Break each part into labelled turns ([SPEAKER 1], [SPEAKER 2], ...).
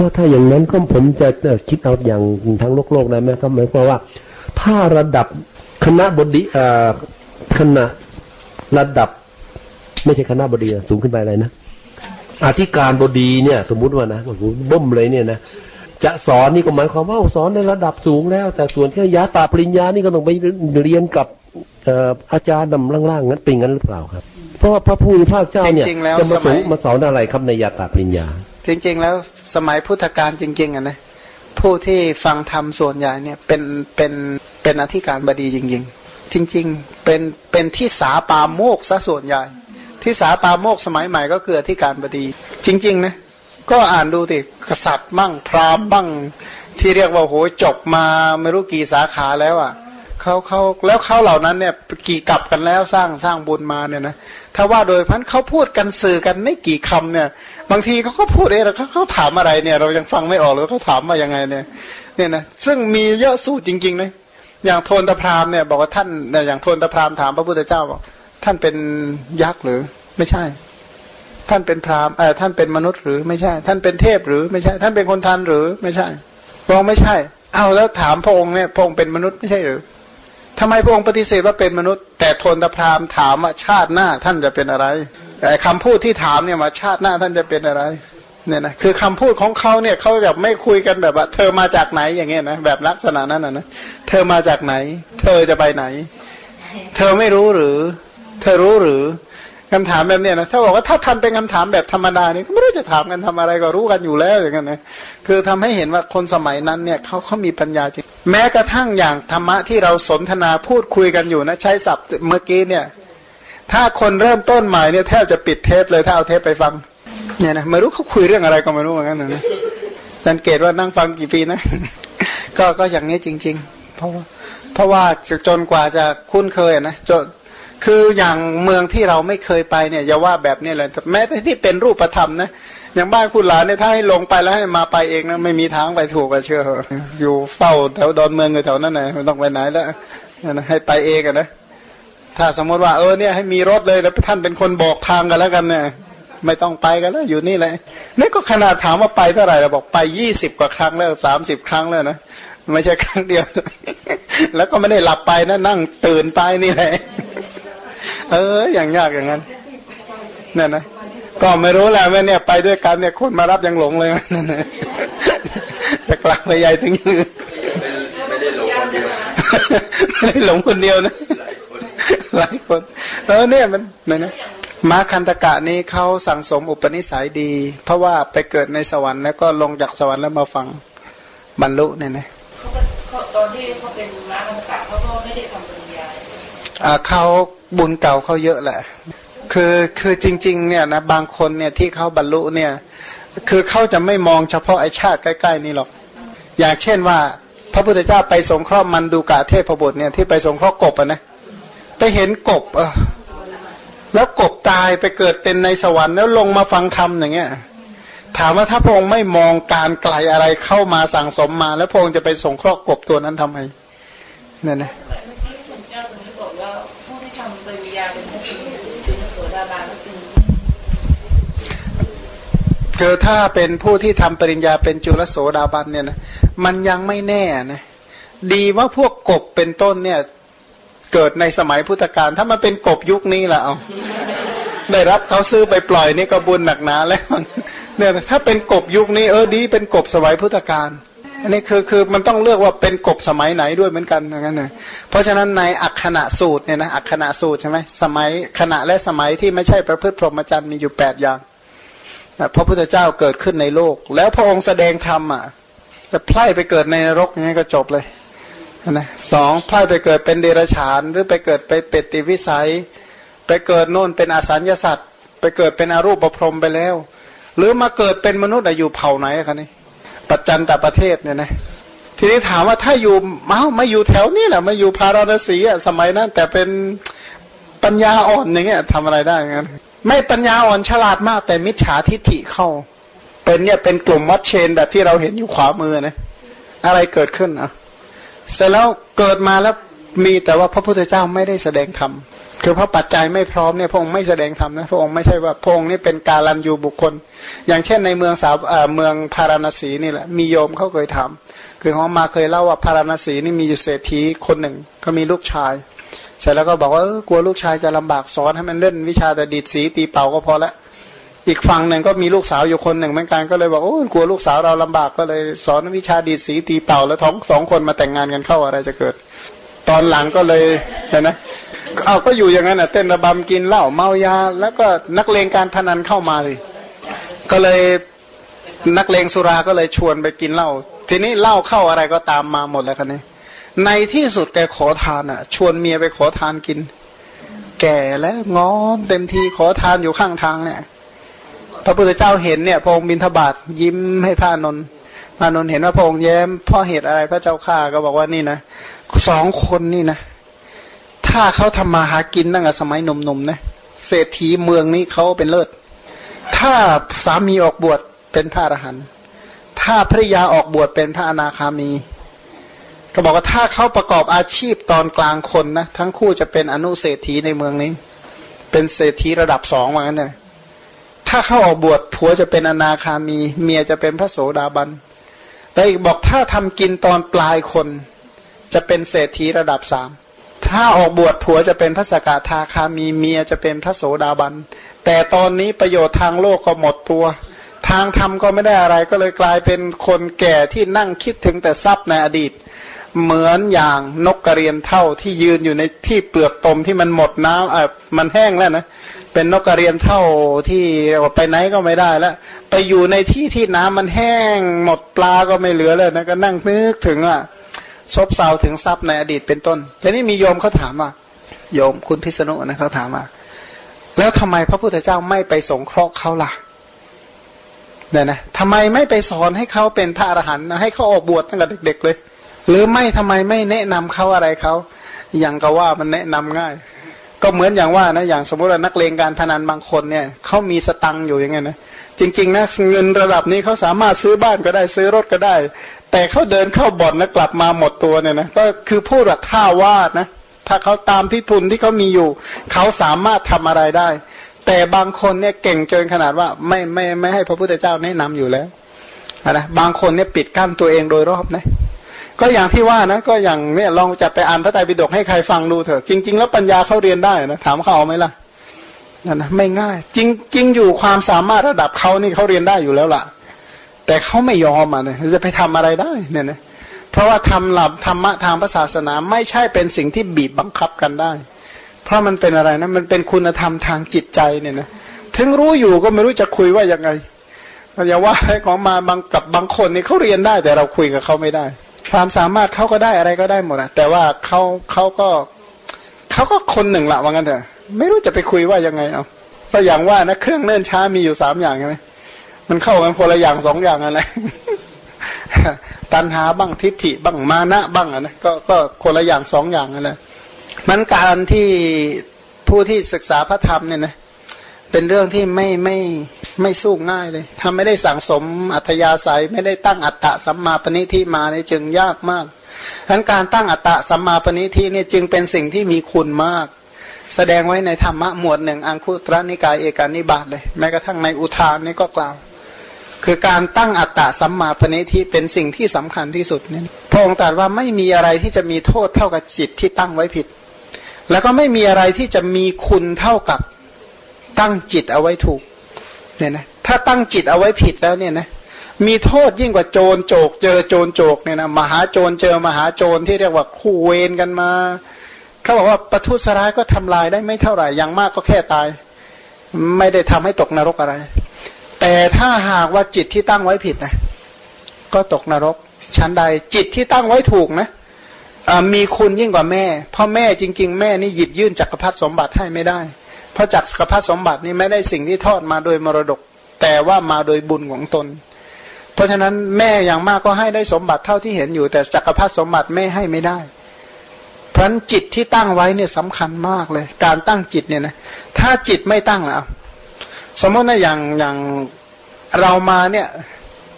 [SPEAKER 1] ก็ถ้าอย่างนั้นก็ผมจะคิดเอาอย่างทางโลกโลกได้ไหมก็หมายความว่า ถ้าระดับคณะบดีอ่อคณะระดับ ไม่ใช่คณะบดีสูงขึ้นไปอะไรนะอธิการบดีเนี่ย สมมุติว่านะโอ้โหบ่มเลยเนี่ยนะจะสอนนี่ก็หมายความว่าสอนในระดับสูงแล้ว แต่ส่วนแค่ยาตาปริญญานี่ก็ต้องไปเรียนกับ อาจารย์ดำล่างๆนั้นเป็นงั้นหรือเปล่าครับ เพราะว่าพระผู้พระเจ้าเนี่ยจะมาสอนมาสอนอะไรครับในยาตาปริญญา
[SPEAKER 2] จริง ๆ แล้วสมัยพุทธกาลจริง ๆอะนะผู้ที่ฟังธรรมส่วนใหญ่เนี่ยเป็นเป็นเป็นอธิการบดีจริง ๆ จริง ๆ เป็นเป็นที่สาปาโมกซะส่วนใหญ่ ที่สาปาโมกสมัยใหม่ก็คืออธิการบดี จริง ๆ นะก็อ่านดูติกษัตริย์บ้างพราหมณ์บ้างที่เรียกว่าโหจบมาไม่รู้กี่สาขาแล้วอะ เขาเขาแล้วเขาเหล่านั้นเนี่ยกี่กลับกันแล้วสร้างสร้างบุญมาเนี่ยนะถ้าว่าโดยพันเขาพูดกันสื่อกันไม่กี่คำเนี่ย บางทีเขาก็พูดเองแล้วเขาเขาถามอะไรเนี่ย เรายังฟังไม่ออกเลยเขาถามมายังไงเนี่ย เนี่ยนะซึ่งมีเยอะสู้จริงๆนะอย่างโทนตะพรามเนี่ย บอกว่าท่านอย่างโทนตะพรามถามพระพุทธเจ้าบอกท่านเป็นยักษ์หรือไม่ใช่ ท่านเป็นพราหม์เออท่านเป็นมนุษย์หรือไม่ใช่ ท่านเป็นเทพหรือไม่ใช่ ท่านเป็นคนทันหรือไม่ใช่พระองค์ไม่ใช่เอาแล้วถามพระองค์เนี่ยพระองค์เป็นมนุษย์ไม่ใช่หรือ ทำไมพระองค์ปฏิเสธว่าเป็นมนุษย์ แต่ทนตพรามถามว่าชาติหน้าท่านจะเป็นอะไร แต่คำพูดที่ถามเนี่ยมาชาติหน้าท่านจะเป็นอะไรเนี่ยนะคือคำพูดของเขาเนี่ยเขาแบบไม่คุยกันแบบว่าเธอมาจากไหนอย่างเงี้ยนะแบบลักษณะนั้นนะนะเธอมาจากไหน เธอจะไปไหน เธอไม่รู้หรือ เธอรู้หรือ คำถามแบบเนี้ยนะถ้าบอกว่าถ้าทำเป็นคำถามแบบธรรมดานี่ไม่รู้จะถามกันทำอะไรก็รู้กันอยู่แล้วอย่างนั้นนะคือทำให้เห็นว่าคนสมัยนั้นเนี่ยเขาเขามีปัญญาจริงแม้กระทั่งอย่างธรรมะที่เราสนทนาพูดคุยกันอยู่นะใช้ศัพท์เมื่อกี้เนี่ย ถ้าคนเริ่มต้นใหม่เนี่ยแทบจะปิดเทปเลยถ้าเอาเทปไปฟังเนี่ยนะไม่รู้เขาคุยเรื่องอะไรก็ไม่รู้เหมือนกันนะสังเกตว่านั่งฟังกี่ปีนะ ก็ก็อย่างนี้จริง ๆ เพราะว่าเพราะว่าจนกว่าจะคุ้นเคยนะจน คืออย่างเมืองที่เราไม่เคยไปเนี่ยอย่าว่าแบบนี้เลยแม้แต่ที่เป็นรูปธรรมนะอย่างบ้านคุณหลานเนี่ยถ้าให้ลงไปแล้วให้มาไปเองนะไม่มีทางไปถูกไปเชื่ออยู่เฝ้าแถวดอนเมืองแถวนั้นนะไม่ต้องไปไหนแล้วให้ไปเองนะถ้าสมมติว่าเออเนี่ยให้มีรถเลยแล้วท่านเป็นคนบอกทางกันแล้วกันเนี่ยไม่ต้องไปกันแล้วอยู่นี่เลยนี่ก็ขนาดถามว่าไปเท่าไหร่เราบอกไปยี่สิบกว่าครั้งแล้วสามสิบครั้งแล้วนะไม่ใช่ครั้งเดียว แล้วก็ไม่ได้หลับไปนะนั่งตื่นไปนี่แหละ เออ อย่างยากอย่างนั้นนี่นนะก็ไม่รู้แหละแม่เนี่ยไปด้วยกันเนี่ยคนมารับยังหลงเลยนั่นนะจะกลับไปใหญ่ถึงยืนไม่ได้หลงคนเดียวไม่ได้หลงคนเดียวนะหลายคนเออเนี่ยมันนี่นะมาคันตกะนี้เขาสั่งสมอุปนิสัยดี เพราะว่าไปเกิดในสวรรค์แล้วก็ลงจากสวรรค์แล้วมาฟังบรรลุเนี่ยนะ
[SPEAKER 3] ตอนที่เขาเป็นมาคันตกะเขาก็ไม่ได้ทำปริญ
[SPEAKER 2] เขาบุญเก่าเขาเยอะแหละ คือคือจริง ๆ เนี่ยนะบางคนเนี่ยที่เขาบรรลุเนี่ย คือเขาจะไม่มองเฉพาะไอชาติใกล้ ๆ นี่หรอก อย่างเช่นว่า พระพุทธเจ้าไปสงเคราะห์มันดูกาเทพบุตรเนี่ยที่ไปสงเคราะห์กบอะนะไปเห็นกบ เออ แล้วกบตายไปเกิดเป็นในสวรรค์แล้วลงมาฟังธรรมอย่างเงี้ยถามว่าถ้าพระองค์ไม่มองการไกลอะไรเข้ามาสั่งสมมา แล้วพระองค์จะไปสงเคราะห์กบตัวนั้นทำไมเนี่ยนะ คือถ้าเป็นผู้ที่ทำปริญญาเป็นจุลโสดาบันเนี่ยนะมันยังไม่แน่นะดีว่าพวกกบเป็นต้นเนี่ย เกิดในสมัยพุทธกาลถ้ามันเป็นกบยุคนี้ละเอาได้รับเขาซื้อไปปล่อยนี่ก็บุญหนักหนาแล้วเนี่ยถ้าเป็นกบยุคนี้เออดีเป็นกบสมัยพุทธกาล อันนี้คือคือมันต้องเลือกว่าเป็นกบสมัยไหนด้วยเหมือนกันงั้นนะเพราะฉะนั้นในอักขณะสูตรเนี่ยนะอักขณะสูตรใช่ไหมสมัยขณะและสมัยที่ไม่ใช่ประพฤติพรหมจรรย์มีอยู่แปดอย่างพระพุทธเจ้าเกิดขึ้นในโลก แล้วพระองค์แสดงธรรมอะจะไพร่ไปเกิดในนรกอย่างนี้ก็จบเลยนะสองไพร่ไปเกิดเป็นเดรัจฉานหรือไปเกิดไปเป็ดติวิสัย ไปเกิดโน่นเป็นอสัญญาสัตว์ไปเกิดเป็นอรูปประพรมไปแล้ว หรือมาเกิดเป็นมนุษย์อยู่เผ่าไหนคะนี่ ปัจจันตประเทศเนี่ยนะทีนี้ถามว่าถ้าอยู่เมาไม่อยู่แถวนี้แหละมาอยู่พาราณสีอะสมัยนั้น แต่เป็นปัญญาอ่อนอย่างเงี้ยทำอะไรได้งั้นไม่ปัญญาอ่อนฉลาดมาก แต่มิจฉาทิฏฐิเข้า เป็นเนี่ยเป็นกลุ่มวัดเชนแบบที่เราเห็นอยู่ขวามือนะอะไรเกิดขึ้นอะเสร็จแล้วเกิดมาแล้วมีแต่ว่าพระพุทธเจ้าไม่ได้แสดงธรรม คือเพราะปัจจัยไม่พร้อมเนี่ยพระองค์ไม่แสดงธรรมนะพระองค์ไม่ใช่ว่าพระองค์นี่เป็นการลันยูบุคคล อย่างเช่นในเมืองสาวเมืองพาราณสีนี่แหละมีโยมเขาเคยถามคือเขามาเคยเล่าว่าพาราณสีนี่มีอยู่เศรษฐีคนหนึ่งเขามีลูกชาย เสร็จแล้วก็บอกว่ากลัวลูกชายจะลำบากสอนให้มันเล่นวิชาแต่ดีดสีตีเป่าก็พอละอีกฝั่งหนึ่งก็มีลูกสาวอยู่คนหนึ่งเหมือนกันก็เลยบอกโอ้กลัวลูกสาวเราลำบากก็เลยสอนวิชาดีดสีตีเป่าแล้วท้องสองคนมาแต่งงานกันเข้าอะไรจะเกิด ตอนหลังก็เลยเห็นไหม เอาก็อยู่อย่างนั้นอะ เต้นระบำกินเหล้าเมายา แล้วก็นักเลงการพนันเข้ามาเลย ก็เลยนักเลงสุราก็เลยชวนไปกินเหล้าทีนี้เหล้าเข้าอะไรก็ตามมาหมดแล้วกันนี่ในที่สุดแกขอทานอะ ชวนเมียไปขอทานกิน แก่แล้วงอมเต็มทีขอทานอยู่ข้างทางเนี่ยพระพุทธเจ้าเห็นเนี่ยพระองค์บินทบาทยิ้มให้พระนนท์พระนนท์เห็นว่าพระองค์แย้มพราะเหตุอะไรพระเจ้าข้าก็บอกว่านี่นะสองคนนี่นะ ถ้าเขาทำมาหากินตั้งแต่สมัยหนุ่มๆนะเศรษฐีเมืองนี้เขาเป็นเลิศ ถ้าสามีออกบวชเป็นพระอรหันต์ถ้าภริยาออกบวชเป็นพระอนาคามี ก็บอกว่าถ้าเขาประกอบอาชีพตอนกลางคนนะทั้งคู่จะเป็นอนุเศรษฐีในเมืองนี้ เป็นเศรษฐีระดับสองว่างั้นเลยถ้าเขาออกบวชผัวจะเป็นอนาคามี เมียจะเป็นพระโสดาบันแต่อีกบอกถ้าทำกินตอนปลายคน จะเป็นเศรษฐีระดับสาม ถ้าออกบวชผัวจะเป็นพระสกทาคามีเมียจะเป็นพระโสดาบัน แต่ตอนนี้ประโยชน์ทางโลกก็หมดตัว ทางธรรมก็ไม่ได้อะไรก็เลยกลายเป็นคนแก่ที่นั่งคิดถึงแต่ทรัพย์ในอดีต เหมือนอย่างนกกระเรียนเท่าที่ยืนอยู่ในที่เปลือกตมที่มันหมดน้ำเออมันแห้งแล้วนะเป็นนกกระเรียนเท่าที่ไปไหนก็ไม่ได้แล้วไปอยู่ในที่ที่น้ำมันแห้ง หมดปลาก็ไม่เหลือเลยนะก็นั่งนึกถึงอะ ซบเซาถึงทรัพย์ในอดีตเป็นต้นทีนี้มีโยมเขาถามว่าโยมคุณพิษณุนะเขาถามว่าแล้วทำไมพระพุทธเจ้าไม่ไปสงเคราะห์เขาล่ะเนี่ยนะทำไมไม่ไปสอนให้เขาเป็นพระอรหันต์ให้เขาออกบวชตั้งแต่เด็ก ๆ เลย หรือไม่ทำไมไม่แนะนำเขาอะไรเขาอย่างก็ว่ามันแนะนำง่าย ก็เหมือนอย่างว่านะอย่างสมมติว่านักเลงการพนันบางคนเนี่ยเขามีสตังค์อยู่อย่างเงี้ยนะ จริงๆนะเงินระดับนี้เขาสามารถซื้อบ้านก็ได้ซื้อรถก็ได้ แต่เขาเดินเข้าบ่อนแล้วกลับมาหมดตัวเนี่ยนะก็คือพูดแบบท่าวาดนะถ้าเขาตามที่ทุนที่เขามีอยู่ เขาสามารถทำอะไรได้ แต่บางคนเนี่ยเก่งจนขนาดว่าไม่ไม่ไม่ให้พระพุทธเจ้าแนะนำอยู่แล้วนะบางคนเนี่ยปิดกั้นตัวเองโดยรอบนะก็อย่างที่ว่านะ ก็อย่างเนี่ยลองจับไปอ่านพระไตรปิฎกให้ใครฟังดูเถอะจริง ๆ แล้วปัญญาเขาเรียนได้นะถามเขาเอาไหมล่ะ นะนนะไม่ง่าย จริงจริงอยู่ความสามารถระดับเขานี่เขาเรียนได้อยู่แล้วล่ะ แต่เขาไม่ยอมอะเนี่ยจะไปทำอะไรได้เนี่ยนะเพราะว่าทำหลับธรรมะทางศาสนาไม่ใช่เป็นสิ่งที่บีบบังคับกันได้ เพราะมันเป็นอะไรนะมันเป็นคุณธรรมทางจิตใจเนี่ยนะถึงรู้อยู่ก็ไม่รู้จะคุยว่ายังไงอย่าว่าให้ของมาบางกับบางคนนี่เขาเรียนได้แต่เราคุยกับเขาไม่ได้ ความสามารถเขาก็ได้อะไรก็ได้หมดอะแต่ว่าเขาเขาก็เขาก็คนหนึ่งละว่างั้นเถอะ ไม่รู้จะไปคุยว่ายังไงเอาก็อย่างว่านะเครื่องเลื่นช้ามีอยู่สามอย่างใช่ไหมมันเข้ากันคนละอย่างสองอย่างอะไรตันหาบ้างทิฏฐิบ้างมานะบ้างอะนะก็ก็คนละอย่างสองอย่างนั่นแหละมันการที่ผู้ที่ศึกษาพระธรรมเนี่ยนะเป็นเรื่องที่ไม่ไม่ไม่สู้ง่ายเลยถ้าไม่ได้สั่งสมอัธยาศัย ไม่ได้ตั้งอัตตะสัมมาปณิทิมาเนี่ยจึงยากมากทั้นการตั้งอัตตะสัมมาปณิทิเนี่ยจึงเป็นสิ่งที่มีคุณมาก แสดงไว้ในธรรมะหมวดหนึ่งอังคุตรนิกายเอกานิบาตเลย แม้กระทั่งในอุทานนี่ก็กล่าว คือการตั้งอัตตะสัมมาปณิทิเป็นสิ่งที่สำคัญที่สุดเนี่ยพระองค์ตรัสว่าไม่มีอะไรที่จะมีโทษเท่ากับจิตที่ตั้งไว้ผิด แล้วก็ไม่มีอะไรที่จะมีคุณเท่ากับตั้งจิตเอาไว้ถูกเนี่ยนะถ้าตั้งจิตเอาไว้ผิดแล้วเนี่ยนะมีโทษยิ่งกว่าโจรโจก เจอโจรโจกเนี่ยนะมหาโจรเจอมหาโจรที่เรียกว่าคู่เวรกันมา เขาบอกว่าประทุษร้ายก็ทำลายได้ไม่เท่าไหร่อย่างมากก็แค่ตาย ไม่ได้ทำให้ตกนรกอะไร แต่ถ้าหากว่าจิตที่ตั้งไว้ผิดนะก็ตกนรก ชั้นใดจิตที่ตั้งไว้ถูกนะมีคุณยิ่งกว่าแม่พราะแม่จริง ๆ แม่นี่หยิบยื่นจักรพรรดิสมบัติให้ไม่ได้ เพราะจักรพรรดิสมบัตินี่ไม่ได้สิ่งที่ทอดมาโดยมรดก แต่ว่ามาโดยบุญของตน เพราะฉะนั้นแม่อย่างมากก็ให้ได้สมบัติเท่าที่เห็นอยู่ แต่จักรพรรดิสมบัติแม่ให้ไม่ได้ ราะจิตที่ตั้งไว้เนี่ยสำคัญมากเลย การตั้งจิตเนี่ยนะถ้าจิตไม่ตั้งแล้วสมมตินะอย่างอย่างเรามาเนี่ย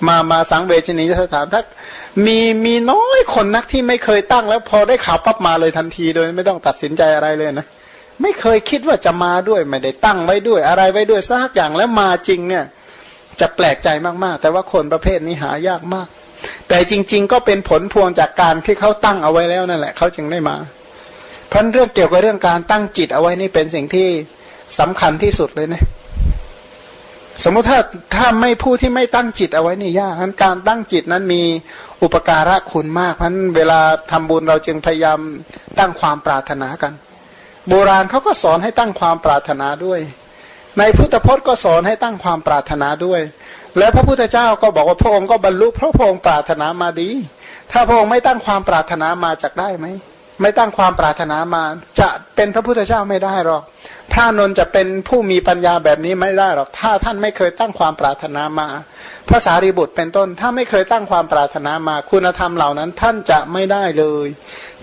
[SPEAKER 2] มามาสังเวชนีสถานถ้ามีมีน้อยคนนักที่ไม่เคยตั้งแล้ว พอได้ข่าวปั๊บมาเลยทันทีโดยไม่ต้องตัดสินใจอะไรเลยนะไม่เคยคิดว่าจะมาด้วยไม่ได้ตั้งไว้ด้วย อะไรไว้ด้วยสักอย่างแล้วมาจริงเนี่ย จะแปลกใจมากๆ แต่ว่าคนประเภทนี้หายากมาก แต่จริง ๆ ก็เป็นผลพวงจากการที่เขาตั้งเอาไว้แล้วนั่นแหละเขาจึงได้มาเพราะเรื่องเกี่ยวกับเรื่องการตั้งจิตเอาไว้นี่เป็นสิ่งที่สำคัญที่สุดเลยนะสมมติถ้าถ้าไม่ผู้ที่ไม่ตั้งจิตเอาไว้นี่ยากนั้นการตั้งจิตนั้นมีอุปการะคุณมากเพราะเวลาทำบุญเราจึงพยายามตั้งความปรารถนากัน โบราณเขาก็สอนให้ตั้งความปรารถนาด้วย ในพุทธพจน์ก็สอนให้ตั้งความปรารถนาด้วย และพระพุทธเจ้าก็บอกว่าพระองค์ก็บรรลุเพราะพระองค์ปรารถนามาดี ถ้าพระองค์ไม่ตั้งความปรารถนามาจากได้ไหมไม่ตั้งความปรารถนามาจะเป็นพระพุทธเจ้าไม่ได้หรอก พระนนจะเป็นผู้มีปัญญาแบบนี้ไม่ได้หรอก ถ้าท่านไม่เคยตั้งความปรารถนามาพระสารีบุตรเป็นต้น ถ้าไม่เคยตั้งความปรารถนามาคุณธรรมเหล่านั้นท่านจะไม่ได้เลย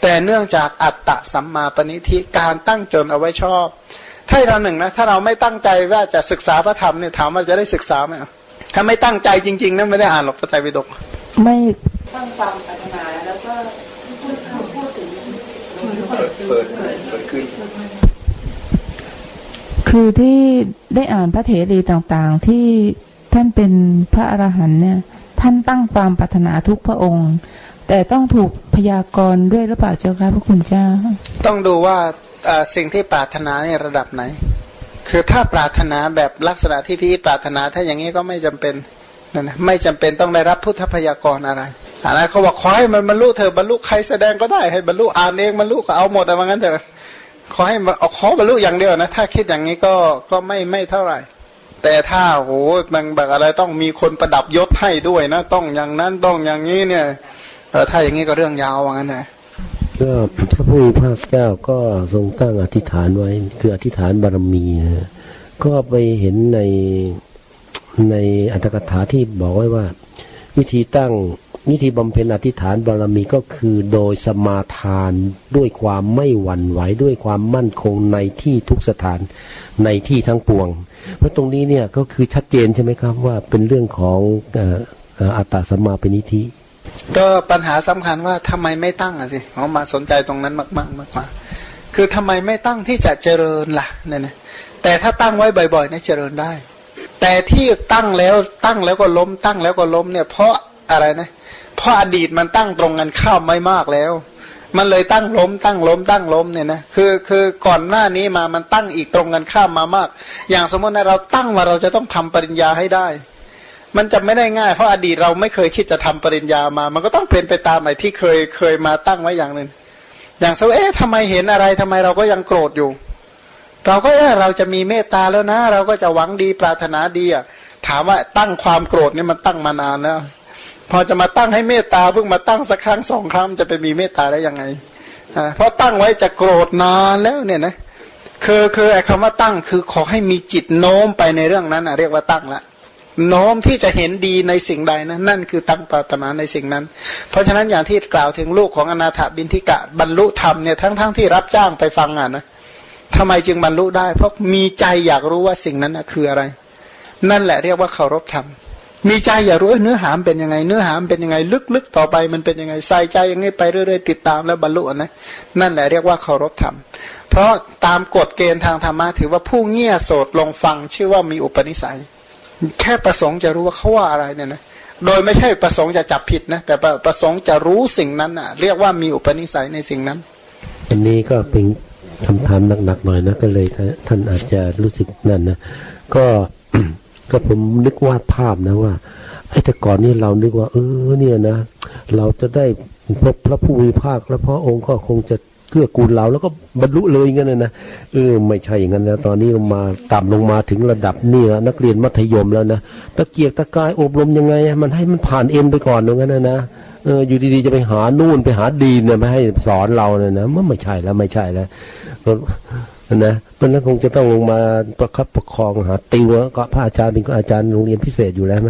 [SPEAKER 2] แต่เนื่องจากอัตตะสัมมาปณิธิการตั้งจนเอาไว้ชอบ ถ้าเราหนึ่งนะ ถ้าเราไม่ตั้งใจว่าจะศึกษาพระธรรมเนี่ยถามว่าจะได้ศึกษาไหม ถ้าไม่ตั้งใจจริงๆนั่นไม่ได้อ่านหรอกพระไตรปิฎก
[SPEAKER 4] ไม่
[SPEAKER 3] ตั้งความปรารถนาแล้วก็พูดพูดถึง
[SPEAKER 4] เปิดเปิดเปิดขึ้นคือที่ได้อ่านพระเถรีต่างๆ ที่ท่านเป็นพระอรหันต์เนี่ย ท่านตั้งความปรารถนาทุกพระองค์ แต่ต้องถูกพยากรณ์ด้วยหรือเปล่าเจ้าคะพระคุณเจ้า
[SPEAKER 2] ต้องดูว่าสิ่งที่ปรารถนาในระดับไหน คือถ้าปรารถนาแบบลักษณะที่พี่ปรารถนาถ้าอย่างนี้ก็ไม่จำเป็นนะไม่จำเป็นต้องได้รับพุทธพยากรณ์อะไรอะไรเขาบอกขอให้มันบรรลุเธอบรรลุใครแสดงก็ได้ให้บรรลุอ่านเองบรรลุก็เอาหมดแต่ว่างั้นเถอะขอให้เอาขอบรรลุอย่างเดียวนะ ถ้าคิดอย่างนี้ก็ก็ไม่ไม่เท่าไหร่ แต่ถ้าโหบางแบบอะไรต้องมีคนประดับยศให้ด้วยนะ ต้องอย่างนั้นต้องอย่างนี้เนี่ยเออถ้าอย่างนี้ก็เรื่องยาวว่างั้นนะ
[SPEAKER 1] ก็พระผู้มีพระเจ้าก็ทรงตั้งอธิษฐานไว้ คืออธิษฐานบารมีนะก็ไปเห็นในในอัตถกถาที่บอกไว้ว่า วิธีตั้งวิธีบำเพ็ญอธิษฐานบารมีก็คือโดยสมาทานด้วยความไม่หวั่นไหวด้วยความมั่นคงในที่ทุกสถานในที่ทั้งปวง เพราะตรงนี้เนี่ยก็คือชัดเจนใช่ไหมครับว่าเป็นเรื่องของอัตตาสมาเป็นนิธิ
[SPEAKER 2] ก็ปัญหาสำคัญว่าทำไมไม่ตั้งอะสิเขามาสนใจตรงนั้นมากๆมากกว่าคือทำไมไม่ตั้งที่จะเจริญล่ะเนี่ยนะแต่ถ้าตั้งไว้บ่อยๆเนี่ยเจริญได้ แต่ที่ตั้งแล้วตั้งแล้วก็ล้ม ตั้งแล้วก็ล้มเนี่ย เพราะอะไรนะเพราะอดีตมันตั้งตรงกันข้ามไม่มากแล้ว มันเลยตั้งล้ม ตั้งล้ม ตั้งล้มเนี่ยนะคือคือก่อนหน้านี้มามันตั้งอีกตรงกันข้ามมามาก อย่างสมมตินะเราตั้งว่าเราจะต้องทำปริญญาให้ได้ มันจะไม่ได้ง่ายเพราะอดีตเราไม่เคยคิดจะทำปริญญามา มันก็ต้องเป็นไปตามไอ้ที่เคยเคยมาตั้งไว้อย่างหนึ่ง อย่างสมมติเอ๊ะทำไมเห็นอะไรทำไมเราก็ยังโกรธอยู่ เราก็เออเราจะมีเมตตาแล้วนะ เราก็จะหวังดีปรารถนาดีอะ ถามว่าตั้งความโกรธนี่มันตั้งมานานแล้ว พอจะมาตั้งให้เมตตาเพิ่งมาตั้งสักครั้งสองครั้งจะไปมีเมตตาได้ยังไงอ่าเพราะตั้งไว้จะโกรธนานแล้วเนี่ยนะคือคือไอ้คำว่าตั้งคือขอให้มีจิตโน้มไปในเรื่องนั้นอะ เรียกว่าตั้งละ โน้มที่จะเห็นดีในสิ่งใดนะนั่นคือตั้งปรารถนาในสิ่งนั้น เพราะฉะนั้นอย่างที่กล่าวถึงลูกของอนาถบินทิกะบรรลุธรรมเนี่ยทั้งๆทที่รับจ้างไปฟังอะนะทำไมจึงบรรลุได้ เพราะมีใจอยากรู้ว่าสิ่งนั้นคืออะไร นั่นแหละเรียกว่าเคารพธรรมมีใจอย่ารู้เนื้อหามเป็นยังไง เนื้อหามเป็นยังไง ลึกๆต่อไปมันเป็นยังไงใส่ใจยังไงไปเรื่อยๆติดตามแล้วบรรลุนะนั่นแหละเรียกว่าเคารพธรรม เพราะตามกฎเกณฑ์ทางธรรมะถือว่าผู้เงี่ยโสดลงฟังชื่อว่ามีอุปนิสัย แค่ประสงค์จะรู้ว่าเขาว่าอะไรเนี่ยนะโดยไม่ใช่ประสงค์จะจับผิดนะแต่ประสงค์จะรู้สิ่งนั้นอะ เรียกว่ามีอุปนิสัยในสิ่งนั้น
[SPEAKER 1] อันนี้ก็เป็นคำถามหนักๆหน่อยนะก็เลยท่านอาจจะรู้สึกนั่นนะก็ก็ผมนึกวาดภาพนะว่าไอ้แต่ก่อนนี่เรานึกว่า เออ เนี่ยนะเราจะได้พบพระผู้มีภาคแล้วพระองค์ก็คงจะ เกื้อกูลเราแล้วก็บรรลุเลยงั้นนะเออไม่ใช่อย่างนั้นนะตอนนี้มาต่ำลงมาถึงระดับนี่แล้วนักเรียนมัธยมแล้วนะตะเกียกตะกายอบรมยังไง มันให้มันผ่านเอ็นไปก่อนอย่างนั้นนะนะเอออยู่ดีๆจะไปหานู่นไปหาดีเนี่ยไม่ให้สอนเราเนี่ยนะมันไม่ใช่แล้วไม่ใช่แล้วนะมันนั้นคงจะต้องลงมาประคับประคองหาติวก็พระอาจารย์เป็นก็อาจารย์โรงเรียนพิเศษอยู่แล้วไหม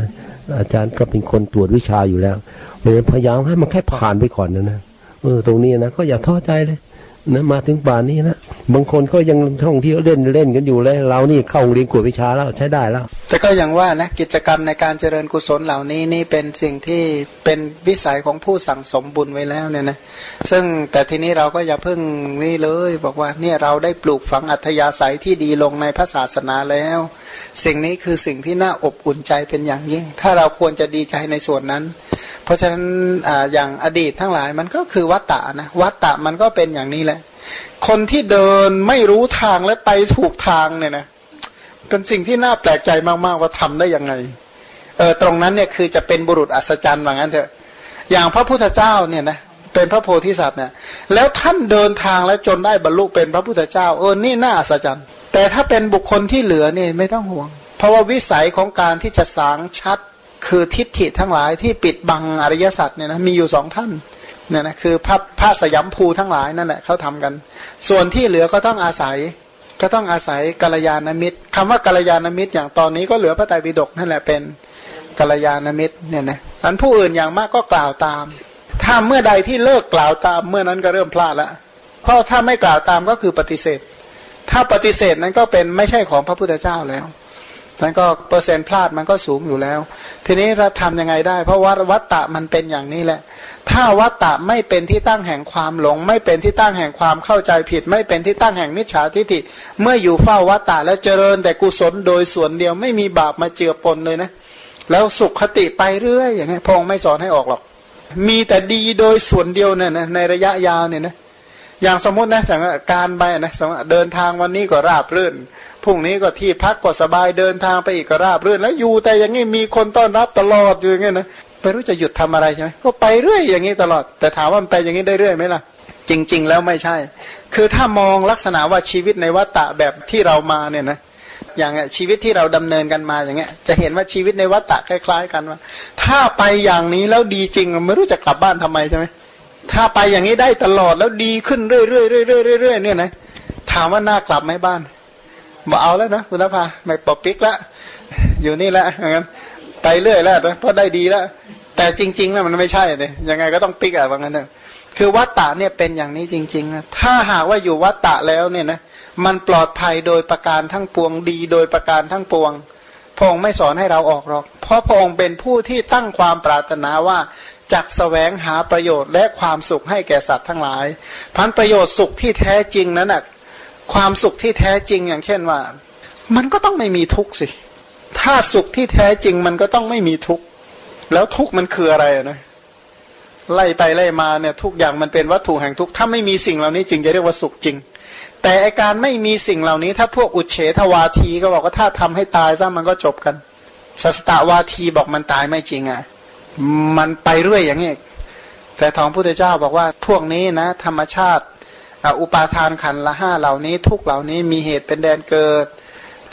[SPEAKER 1] อาจารย์ก็เป็นคนตรวจวิชาอยู่แล้วเพราะฉะนั้นพยายามให้มันแค่ผ่านไปก่อนนะนะเออตรงนี้นะก็อย่าท้อใจเลย นะมาถึงป่านนี้นะบางคนก็ยังท่องเที่ยวเล่นเล่นกันอยู่เลยเรานี่เข้าโรงเรียนกวดวิชาแล้วใช้ได้แล้ว
[SPEAKER 2] แต่ก็อย่างว่านะกิจกรรมในการเจริญกุศลเหล่านี้นี่เป็นสิ่งที่เป็นวิสัยของผู้สั่งสมบุญไว้แล้วเนี่ยนะซึ่งแต่ทีนี้เราก็อย่าเพิ่งนี่เลย บอกว่าเนี่ยเราได้ปลูกฝังอัธยาศัยที่ดีลงในพระศาสนาแล้ว สิ่งนี้คือสิ่งที่น่าอบอุ่นใจเป็นอย่างยิ่ง ถ้าเราควรจะดีใจในส่วนนั้น เพราะฉะนั้นออย่างอดีตทั้งหลายมันก็คือวัตตะนะวัตตะมันก็เป็นอย่างนี้แหละคนที่เดินไม่รู้ทางและไปถูกทางเนี่ยนะเป็นสิ่งที่น่าแปลกใจมากๆว่าทำได้ยังไงเออตรงนั้นเนี่ยคือจะเป็นบุรุษอัศจรรย์ว่างั้นเถอะ อย่างพระพุทธเจ้าเนี่ยนะเป็นพระโพธิสัตว์เนี่ยแล้วท่านเดินทางแล้วจนได้บรรลุเป็นพระพุทธเจ้า เออนี่น่าอัศจรรย์ แต่ถ้าเป็นบุคคลที่เหลือเนี่ยไม่ต้องห่วง เพราะว่าวิสัยของการที่จะสางชัดคือทิฏฐิทั้งหลายที่ปิดบังอริยสัจเนี่ยนะมีอยู่สองท่าน เนี่ยนะคือพระพระสยามภูทั้งหลายนั่นแหละเขาทำกัน ส่วนที่เหลือก็ต้องอาศัย ก็ต้องอาศัยกัลยาณมิตรคำว่ากัลยาณมิตร อย่างตอนนี้ก็เหลือพระไตรปิฎกนั่นแหละเป็นกัลยาณมิตรเนี่ยนะอันผู้อื่นอย่างมากก็กล่าวตาม ถ้าเมื่อใดที่เลิกกล่าวตามเมื่อนั้นก็เริ่มพลาดล้วเพราะถ้าไม่กล่าวตามก็คือปฏิเสธ ถ้าปฏิเสธนั้นก็เป็นไม่ใช่ของพระพุทธเจ้าแล้ว นั้นก็เปอร์เซ็นต์พลาดมันก็สูงอยู่แล้ว ทีนี้เราทำยังไงได้ เพราะวัฏวัตตะมันเป็นอย่างนี้แหละ ถ้าวัตตะไม่เป็นที่ตั้งแห่งความหลง ไม่เป็นที่ตั้งแห่งความเข้าใจผิด ไม่เป็นที่ตั้งแห่งมิจฉาทิฏฐิ เมื่ออยู่เฝ้าวัตตะแล้วเจริญแต่กุศลโดยส่วนเดียวไม่มีบาปมาเจือปนเลยนะ แล้วสุขคติไปเรื่อยอย่างนี้พองไม่สอนให้ออกหรอก มีแต่ดีโดยส่วนเดียวเนี่ยนะในระยะยาวเนี่ยนะ อย่างสมมตินะสังการไปนะสมมติเดินทางวันนี้ก็ราบรื่นพรุ่งนี้ก็ที่พักก็สบายเดินทางไปอีกก็ราบรื่น แล้วอยู่แต่อย่างนี้มีคนต้อนรับตลอดอยู่อย่างเงี้ยนะไม่รู้จะหยุดทำอะไรใช่ไหมก็ไปเรื่อยอย่างนี้ตลอด แต่ถามว่ามันไปอย่างนี้ได้เรื่อยไหมล่ะ จริง ๆ แล้วไม่ใช่ คือถ้ามองลักษณะว่าชีวิตในวัฏฏะแบบที่เรามาเนี่ยนะอย่างนี้ชีวิตที่เราดำเนินกันมาอย่างเงี้ย จะเห็นว่าชีวิตในวัฏฏะคล้าย ๆ กันว่า ถ้าไปอย่างนี้แล้วดีจริงไม่รู้จะกลับบ้านทำไมใช่ไหม ถ้าไปอย่างนี้ได้ตลอดแล้วดีขึ้นเรื่อยๆเรื่อยๆเรื่อยๆเนี่ยนะถามว่าน่ากลับไหมบ้านบอเอาแล้วนะคุณนภาไม่ปอบปิกละอยู่นี่แหละอย่างนั้นไปเรื่อยแล้วเพราะได้ดีแล้วแต่จริงๆแล้วมันไม่ใช่เลยยังไงก็ต้องปิกอะว่างั้นเถอะคือวัตตะเนี่ยเป็นอย่างนี้จริงๆนะถ้าหากว่าอยู่วัตตะแล้วเนี่ยนะมันปลอดภัยโดยประการทั้งปวงดี โดยประการทั้งปวงพระองค์ไม่สอนให้เราออกหรอก เพราะพระองค์เป็นผู้ที่ตั้งความปรารถนาว่า จักแสวงหาประโยชน์และความสุขให้แก่สัตว์ทั้งหลายพันประโยชน์สุขที่แท้จริงนั้นนะความสุขที่แท้จริงอย่างเช่นว่า มันก็ต้องไม่มีทุกข์สิ ถ้าสุขที่แท้จริงมันก็ต้องไม่มีทุกข์แล้วทุกข์มันคืออะไรนะไล่ไปไล่มาเนี่ย ทุกอย่างมันเป็นวัตถุแห่งทุกข์ถ้าไม่มีสิ่งเหล่านี้จึงจะเรียกว่าสุขจริง แต่อาการไม่มีสิ่งเหล่านี้ ถ้าพวกอุเฉทวาทีก็บอกว่าถ้าทำให้ตายซะมันก็จบกันสัสตวาทีบอกมันตายไม่จริงอะ มันไปเรื่อยอย่างนี้แต่ทองพุทธเจ้าบอกว่าพวกนี้นะ ธรรมชาติอุปาทานขันละห้าเหล่านี้ ทุกเหล่านี้มีเหตุเป็นแดนเกิด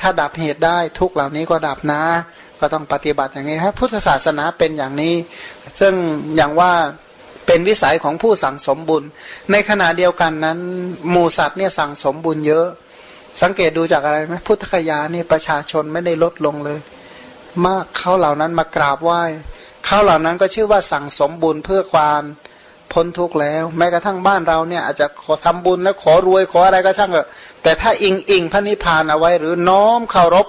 [SPEAKER 2] ถ้าดับเหตุได้ทุกเหล่านี้ก็ดับนะ ก็ต้องปฏิบัติอย่างนี้ครับพุทธศาสนาเป็นอย่างนี้ ซึ่งอย่างว่าเป็นวิสัยของผู้สั่งสมบุญ ในขณะเดียวกันนั้นหมูสัตว์เนี่ยสั่งสมบุญเยอะ สังเกตดูจากอะไรไหมพุทธคยานี่ประชาชนไม่ได้ลดลงเลย มากเขาเหล่านั้นมากราบไหว้ เขาเหล่านั้นก็ชื่อว่าสั่งสมบุญเพื่อความพ้นทุกข์แล้ว แม้กระทั่งบ้านเราเนี่ยอาจจะขอทำบุญแล้วขอรวยขออะไรก็ช่างเถอะแต่ถ้าอิงอิงพระนิพพานเอาไว้ หรือน้อมเคารพ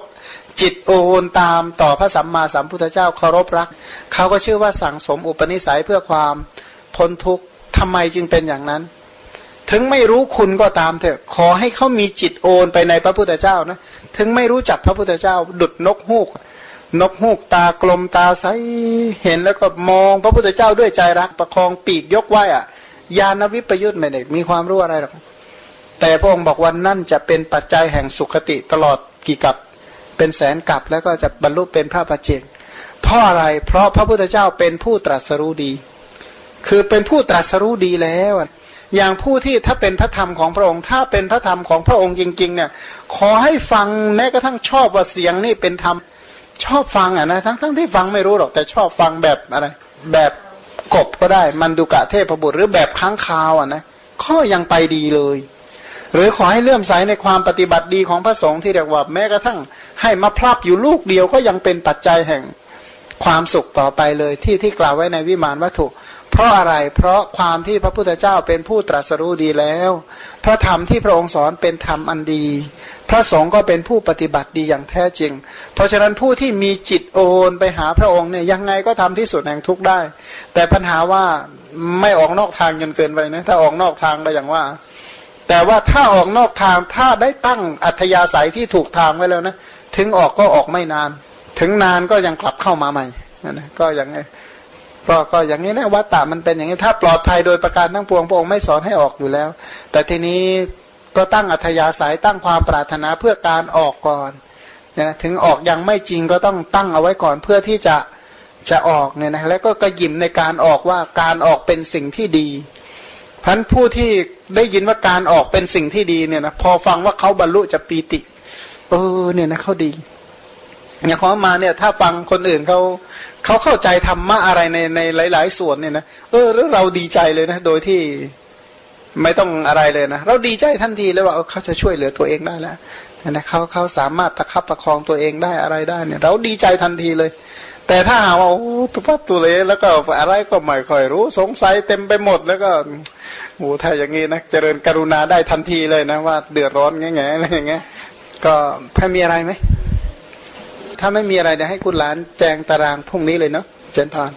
[SPEAKER 2] จิตโอนตามต่อพระสัมมาสัมพุทธเจ้าเคารพรักเขาก็ชื่อว่าสั่งสมอุปนิสัยเพื่อความพ้นทุกข์ทำไมจึงเป็นอย่างนั้น ถึงไม่รู้คุณก็ตามเถอะ ขอให้เขามีจิตโอนไปในพระพุทธเจ้านะ ถึงไม่รู้จักพระพุทธเจ้า ดุดนกฮูก นกฮูกตากลมตาใสเห็นแล้วก็มอง พระพุทธเจ้าด้วยใจรัก ประคองปีกยกไหวอะยานวิปยุทธ์ไม่ได้มีความรู้อะไรหรอกแต่พระองค์บอกว่านั่นจะเป็นปัจจัยแห่งสุขติตลอดกี่กับเป็นแสนกับแล้วก็จะบรรลุเป็นพระปัจเจกเพราะอะไร เพราะพระพุทธเจ้าเป็นผู้ตรัสรู้ดี คือเป็นผู้ตรัสรู้ดีแล้วอย่างผู้ที่ถ้าเป็นพระธรรมของพระองค์ ถ้าเป็นพระธรรมของพระองค์จริงๆเนี่ยขอให้ฟังแม้กระทั่งชอบว่าเสียงนี่เป็นธรรม ชอบฟังอะนะทั้งทั้งที่ฟังไม่รู้หรอกแต่ชอบฟังแบบอะไร แบบกบก็ได้ มันดุกะเทพบุตรหรือแบบค้างคาวอะนะข้อยังไปดีเลย หรือขอให้เลื่อมใสในความปฏิบัติดีของพระสงฆ์ที่เรียกว่าแม้กระทั่ง ให้มาพลับอยู่ลูกเดียวก็ยังเป็นปัจจัยแห่งความสุขต่อไปเลยที่ที่กล่าวไว้ในวิมานวัตถุ เพราะอะไรเพราะความที่พระพุทธเจ้าเป็นผู้ตรัสรู้ดีแล้ว พระธรรมที่พระองค์สอนเป็นธรรมอันดี พระสงฆ์ก็เป็นผู้ปฏิบัติดีอย่างแท้จริง เพราะฉะนั้นผู้ที่มีจิตโอนไปหาพระองค์เนี่ยยังไงก็ทำที่สุดแห่งทุกได้ แต่ปัญหาว่าไม่ออกนอกทางจนเกินไปนะถ้าออกนอกทางก็อย่างว่า แต่ว่าถ้าออกนอกทางถ้าได้ตั้งอัธยาศัยที่ถูกทางไว้แล้วนะถึงออกก็ออกไม่นาน ถึงนานก็ยังกลับเข้ามาใหม่นะก็อย่างไงก็ก็อย่างนี้นะวัตตะมันเป็นอย่างนี้ถ้าปลอดภัยโดยประการทั้งปวงพระองค์ไม่สอนให้ออกอยู่แล้ว แต่ทีนี้ ก็ตั้งอัธยาศัยตั้งความปรารถนาเพื่อการออกก่อนนะถึงออกยังไม่จริงก็ต้องตั้งเอาไว้ก่อนเพื่อที่จะจะออกเนี่ยนะแล้วก็กระยิมในการออกว่าการออกเป็นสิ่งที่ดีพันผู้ที่ได้ยินว่าการออกเป็นสิ่งที่ดีเนี่ยนะพอฟังว่าเขาบรรลุจะปีติ เออเนี่ยนะเขาดีอย่างของมาเนี่ย ถ้าฟังคนอื่นเขาเขาเข้าใจธรรมะอะไรในในหลาย ๆ ส่วนเนี่ยนะเออแล้วเราดีใจเลยนะ โดยที่ ไม่ต้องอะไรเลยนะ เราดีใจทันทีเลยว่าเขาจะช่วยเหลือตัวเองได้แล้วนะเขาเขาสามารถตะคับประคองตัวเองได้อะไรได้เนี่ย เราดีใจทันทีเลย แต่ถ้าหาว่าโอ้ตุพัตุเลยแล้วก็อะไรก็ไม่ค่อยรู้สงสัยเต็มไปหมดแล้วก็โอ้ถ้าอย่างงี้นะเจริญกรุณาได้ทันทีเลยนะว่าเดือดร้อนแง่ๆอะไรอย่างเงี้ยก็ถ้ามีอะไรไหมถ้าไม่มีอะไรเดี๋ยวให้คุณหลานแจงตารางพรุ่งนี้เลยเนาะเจนพาน